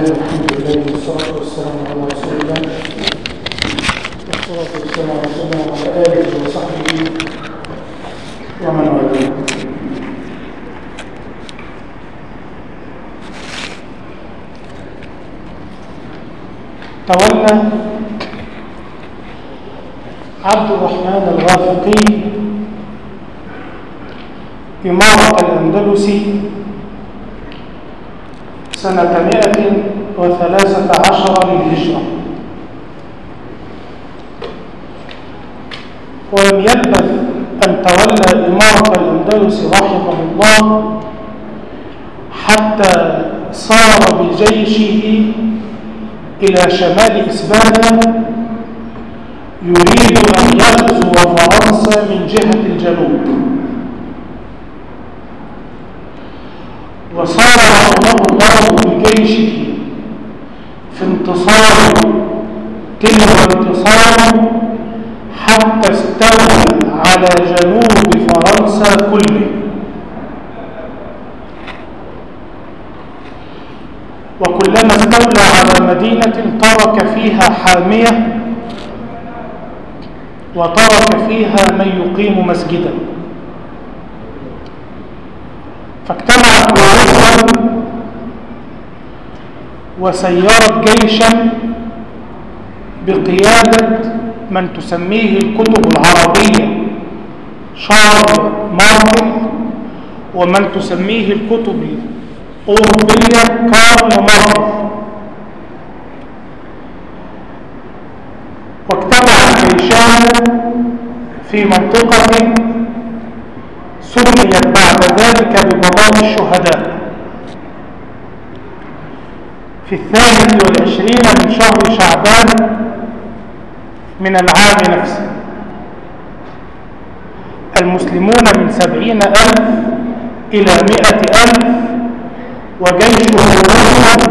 الله والحمد لله والصلاة والسلام على رسول الله والصلاة والسلام على آله وصحبه ومن والاه تولى عبد الرحمن الغافقي إمارة الأندلس سنة مائة وثلاثة عشر للهجرة. ولم يلبث أن تولى إمارة الأندلس رحمه الله حتى صار بجيشه إلى شمال إسبانيا يريد أن يغزو فرنسا من جهة الجنوب. وصار رحمه الله بجيشه في انتصار تلو انتصار حتى استولى على جنوب فرنسا كله. وكلما استولى على مدينة ترك فيها حامية وترك فيها من يقيم مسجدا. فاجتمعت وسيرت جيشا بقيادة من تسميه الكتب العربية شارل مارتن ومن تسميه الكتب الأوروبية كارل مارتن واجتمع الجيشان في منطقة سميت بعد ذلك ببلاط الشهداء. في الثالث والعشرين من شهر شعبان من العام نفسه. المسلمون من سبعين ألف إلى مئة ألف وجيش الروم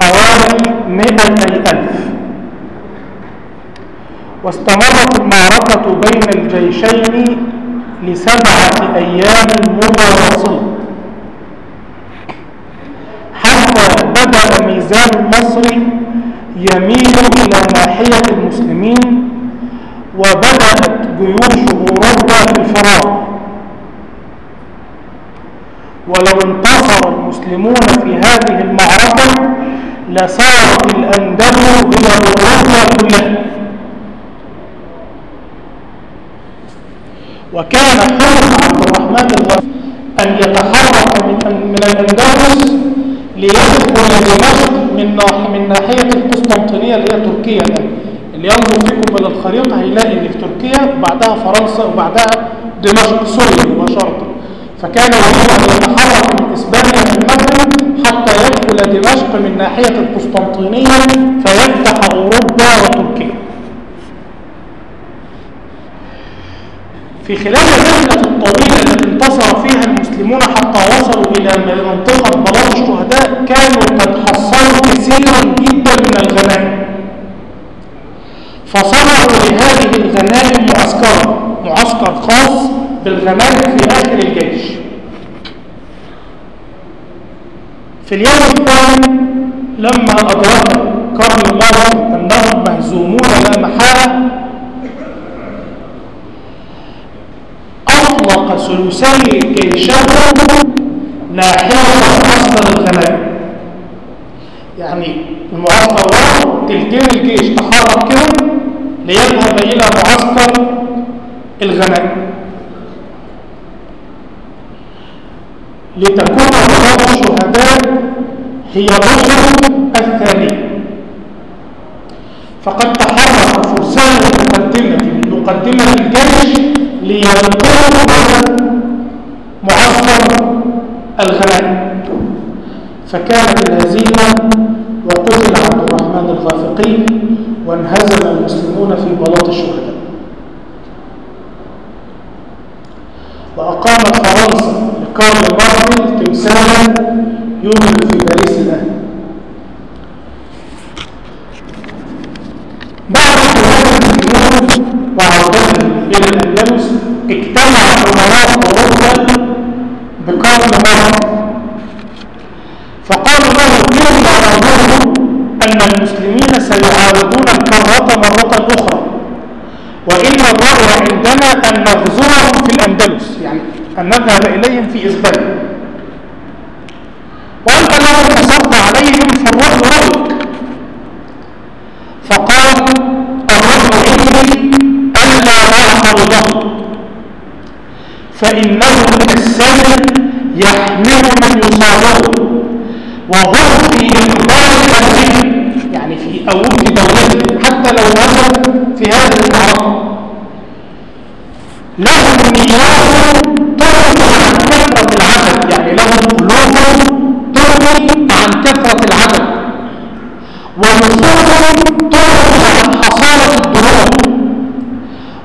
حوالي مئتي ألف. واستمرت المعركة بين الجيشين لسبعة أيام متواصلة حتى ميزان النصر يميل إلى ناحية المسلمين وبدأت جيوش أوروبا في الفرار ولو انتصر المسلمون في هذه المعركة لصارت الأندلس إلى أوروبا كلها. وكان حرص عبد الرحمن الغفور أن يتحرك من الأندلس ليدخل دمشق من من ناحية القسطنطينية اللي هي تركيا الآن اللي ينظر فيكم إلى الخريطة هيلاقي إن في تركيا وبعدها فرنسا وبعدها دمشق. سوريا مباشرة. فكان يريد أن يتحرك من إسبانيا في المغرب حتى يدخل دمشق من ناحية القسطنطينية فيفتح أوروبا وتركيا. في خلال الرحلة الطويلة التي انتصر المسلمون حتى وصلوا إلى منطقة بلاط الشهداء كانوا قد حصلوا كثيرا جدا من الغنائم. فصنعوا لهذه الغنائم معسكرا معسكر خاص بالغنائم في آخر الجيش. في اليوم الثاني لما أدرك كارل مارتن أنهم مهزومون لا محالة أطلق ثلثي جيشه ناحية معسكر الغنائم يعني المعسكر واحد تلتين الجيش تحرك كده ليذهب إلى معسكر الغنائم. لتكون بلاط الشهداء هي الرسل الثانية فقد تحرك فرسان المقدمة من مقدمة الجيش لينقلوا الغنائم فكانت الهزيمة وقتل عبد الرحمن الغافقي وانهزم المسلمون في بلاط الشهداء. وأقامت فرنسا لكارل مارتن تمثالا يوجد أمرهم فقالوا له إن ظنوه أن المسلمين سيعارضون الكرة مرة أخرى؟ وإن الامر عندنا أن نغزوهم في الأندلس. يعني أن نذهب إليهم في إسبانيا لهم نيات تغني عن كثرة العدد. يعني لهم قلوب تغني عن كثرة العدد. ونفوسهم تغني عن حصالة الدروب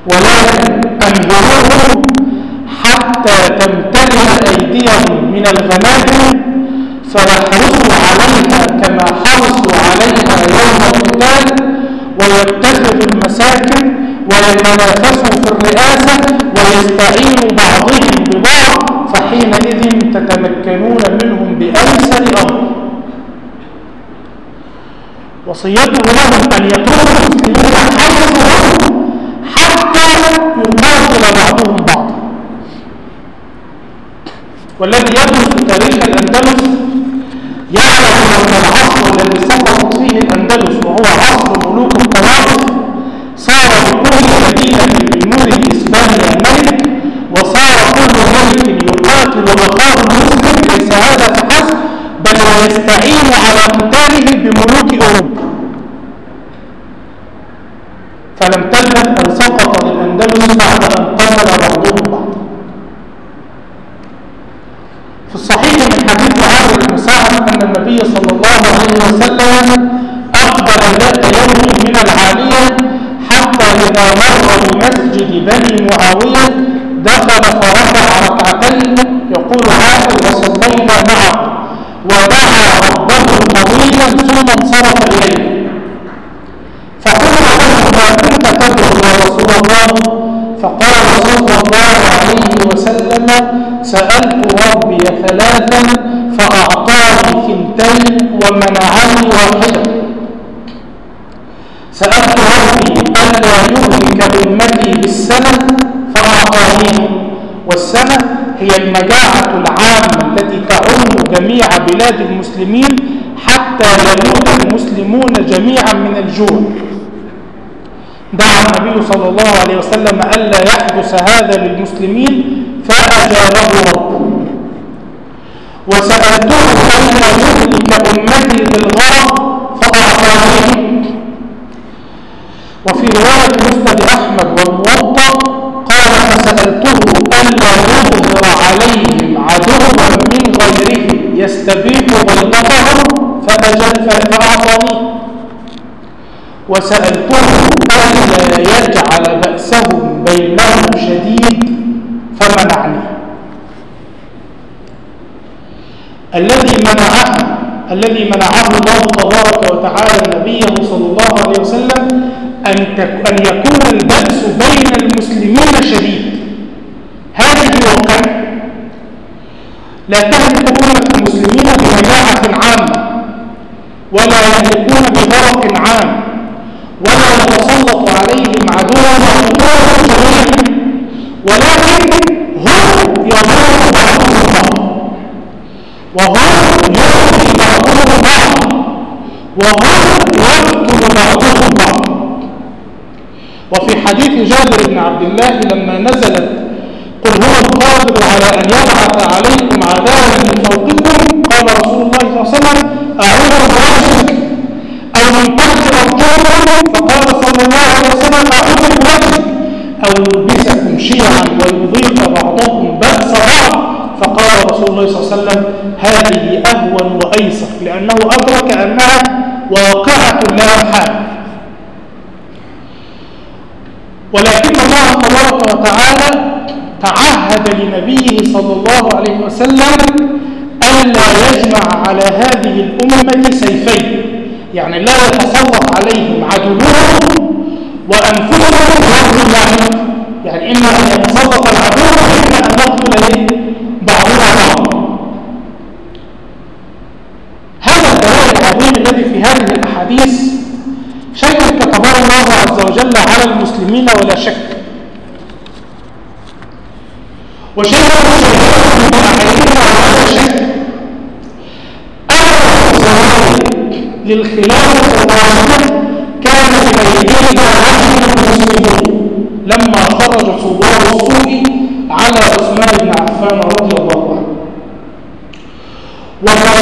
ولكن أنهروهم حتى تمتلئ أيديهم من الغنائم فيحرصوا عليها كما حرصوا عليها يوم القتال ويتخذوا المساكن ويتنافسوا وصيته لهم أن يكونوا المسلمين حيث حتى يقاتل بعضهم بعضا. والذي يدرس تاريخ الأندلس ودعا ربه طويلا ثم انصرف إليه. فقال له ما كنت تدعو يا رسول الله فقال صلى الله عليه وسلم سألت ربي ثلاثا فأعطاني ثنتين ومنعني واحدا سألت ربي ألا يهلك أمتي بالسنة فأعطانيه والسنة هي المجاعة العامة التي تعم جميع بلاد المسلمين حتى يموت المسلمون جميعا من الجوع. دعا النبي صلى الله عليه وسلم ألا يحدث هذا للمسلمين فأجابه ربه. وسألته ألا يهلك أمتي بالغرق فأعطانيه وفي رواية مسند أحمد والموطأ فسألته ألا يظهر عليهم عدوا من غيره يستبيح بيضتهم فأجل فأعطانيه وسألته ألا يجعل بأسهم بينهم شديد فمنعني. الذي منعه الذي منعه الله تبارك وتعالى نبيه صلى الله عليه وسلم أن يكون البأس بين المسلمين شديد هذه واقع لا تهلك أمة المسلمين بمجاعة عامة ولا يهلكون بغرق عام ولا يتسلط عليهم عدوا مقتول جميعا ولكن هم يضر بعضهم بعض وهم يؤذي بعضهم بعض وهم يقتل بعضهم بعض وفي حديث جابر بن عبد الله لما نزلت القادر على أن يبعث عليكم عذابا من فوقكم قال رسول الله صلى الله عليه وسلم أعوذ بربك أو من تحت أرجلكم فقال صلى الله عليه وسلم أعوذ بوجهك أو يلبسكم شيعا ويضيق بعضكم بأس بعض. فقال رسول الله صلى الله عليه وسلم هذه أهون وأيسر لأنه أدرك أنها واقعة لا محال ولكن تعهد لنبيه صلى الله عليه وسلم ألا يجمع على هذه الأمة سيفين. يعني لا يتسلط عليهم عدوهم وأنفسهم واحد يعني إما أن يتسلط العدو وإما أن نقتل بعضنا بعض. هذا الدلال العظيم الذي في هذه الأحاديث شيء كتبه الله عز وجل على المسلمين ولا شك. وشهد شهادة من أحدهما وهذا شك أول للخلافة الراشدة كان بأيدينا عشر المسلمون لما خرج صبار السوء على عثمان بن عفان رضي الله عنه. غير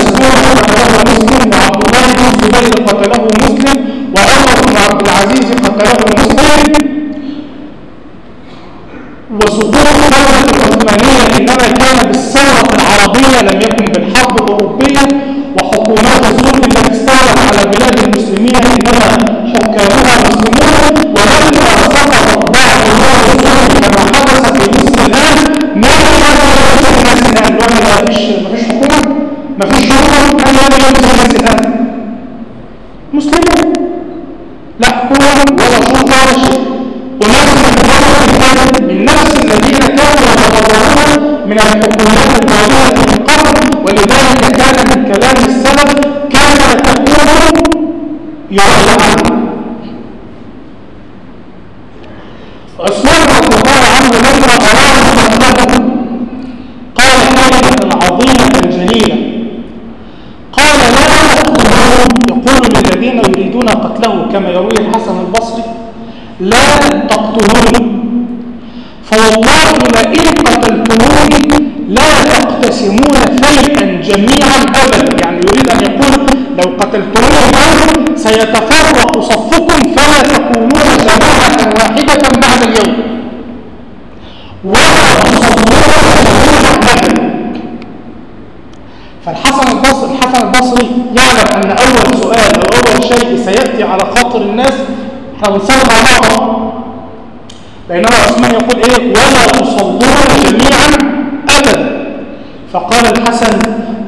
الآن مسلمون لا حكومة ولا شرطة ولا شيء وناس من نفس الذين كانوا يتضررون من الحكومات الماضية من قبل ولذلك كان من كلام السلف كان تقول يرد عنه عثمان رضي الله عنه لما أراد مطلبه قال كلمة عظيمة جليلة قال لا تقتلون يقول للذين يريدون يروي الحسن البصري لا تقتلوني فوالله لئن قتلتموني لا تقتسمون فيئا جميعا ابدا. يعني يريد أن يقول لو قتلتموني الان سيتفرق صفكم فلا تكونون جماعة واحدة بعد اليوم. ولا تصلون جميعا ابدا فالحسن البصري الحسن البصري يعلم ان اول سؤال أو اول شيء سيأتي على خاطر الناس. إحنا بنصلي مع بعض. بينما عثمان يقول إيه؟ ولا تصلون جميعا ابدا. فقال الحسن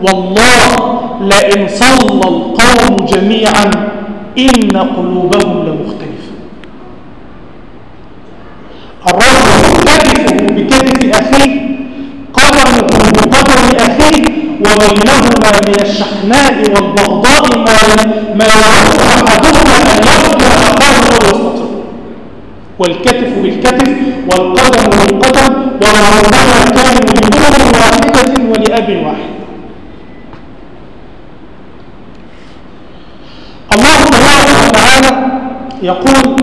والله لئن صلى القوم جميعا إن قلوبهم لمختلفة. الرجل كتفه بكتف أخيه من الشحناء والبغضاء ما ما يعرف أحدهما أن يقتل أخاه ولا يستطيع. والكتف بالكتف والقدم بالقدم وربما كانوا لأم واحدة ولأب واحد. الله تبارك وتعالى يقول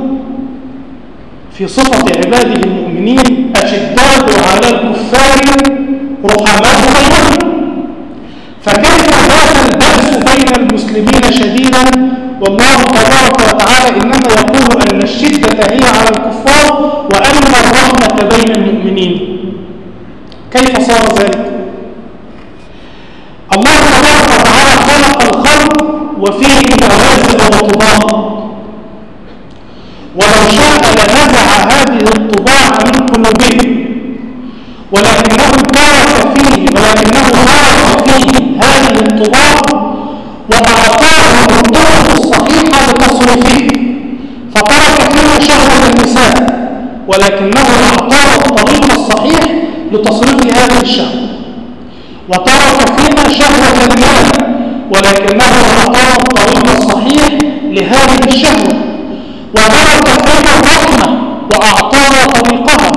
في صفة عباده المؤمنين أشداء على الكفار رحماء بينهم فكيف هذا البأس بين المسلمين شديدا والله تبارك وتعالى إنما يقول أن الشدة هي على الكفار وأن الرحمة بين المؤمنين. كيف صار ذلك؟ الله تبارك وتعالى خلق الخلق وفيه نوازل وطباع ولو شاء لنزع هذه الطباع من قلوبهم. ولكنه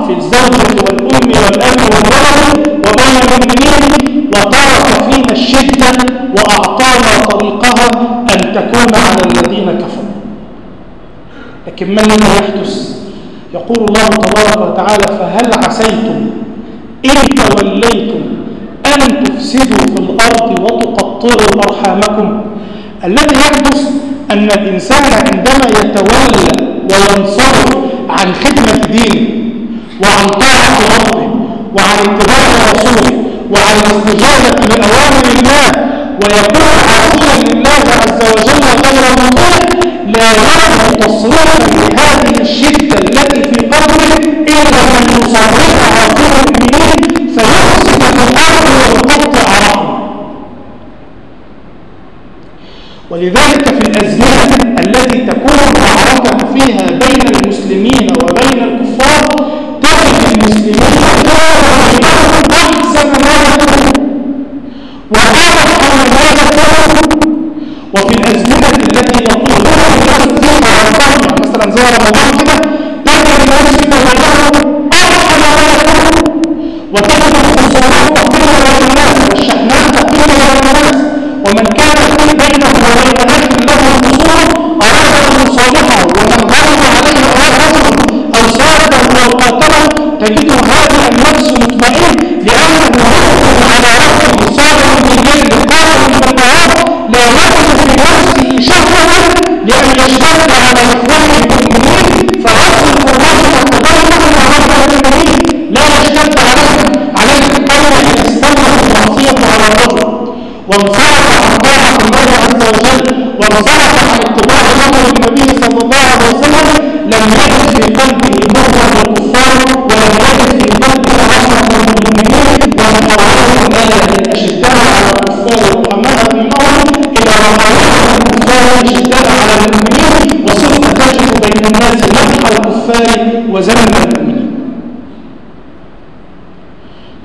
في الزوجة والأم والأب والولد وبين المؤمنين وترك فينا الشدة وأعطانا طريقها أن تكون على الذين كفروا. لكن ما الذي يحدث؟ يقول الله تبارك وتعالى فهل عسيتم إن توليتم أن تفسدوا في الأرض وتقطعوا أرحامكم؟ الذي يحدث أن الإنسان عندما يتولى وينصرف عن خدمة دينه وعن طاعة ربه وعن اتباع رسوله وعن الاستجابة لأوامر الله. ويكون عاصيا لله عز وجل غير مطيع لا يعرف تصريفا لهذه الشدة التي في قلبه إلا أن يصرفها عاقل المؤمنين فيفسد في الأرض ويقطع رحمه ولذلك في الأزمنة التي تكون المعركة فيها Thank. وذم المؤمنين.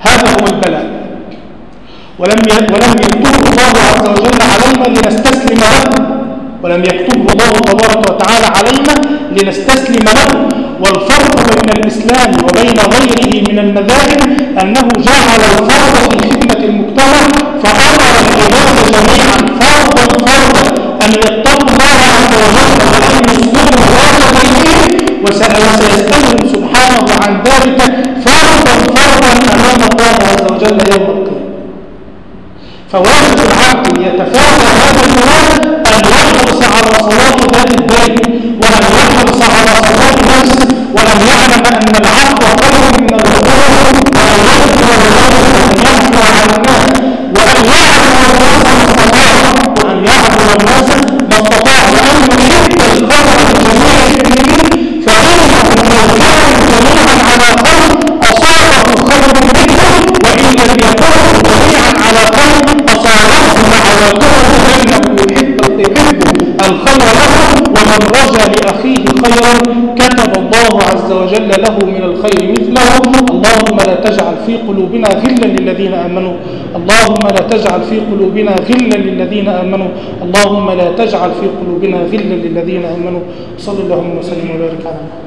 هذا هو البلاء. ولم ولم يكتبه الله عز وجل علينا لنستسلم له. ولم يكتبه الله تبارك وتعالى علينا لنستسلم له. والفرق بين الإسلام وبين غيره من المذاهب أنه جعل الفرد في خدمة المجتمع فأمر العباد جميعا فرضا فرضا أن يتقوا الله عز وجل وأن يسلموا والديه وسيسألهم سبحانه عن ذلك فرضا فرضا أمام الله عز وجل يوم القيامة. فواجب العبد يتفادى الخير له ومن رجا لأخيه خيرا كتب الله عز وجل له من الخير مثله. اللهم لا تجعل في قلوبنا غلا للذين آمنوا. اللهم لا تجعل في قلوبنا غلا للذين آمنوا. اللهم لا تجعل في قلوبنا غلا للذين آمنوا. صلى الله وسلم وبارك على محمد.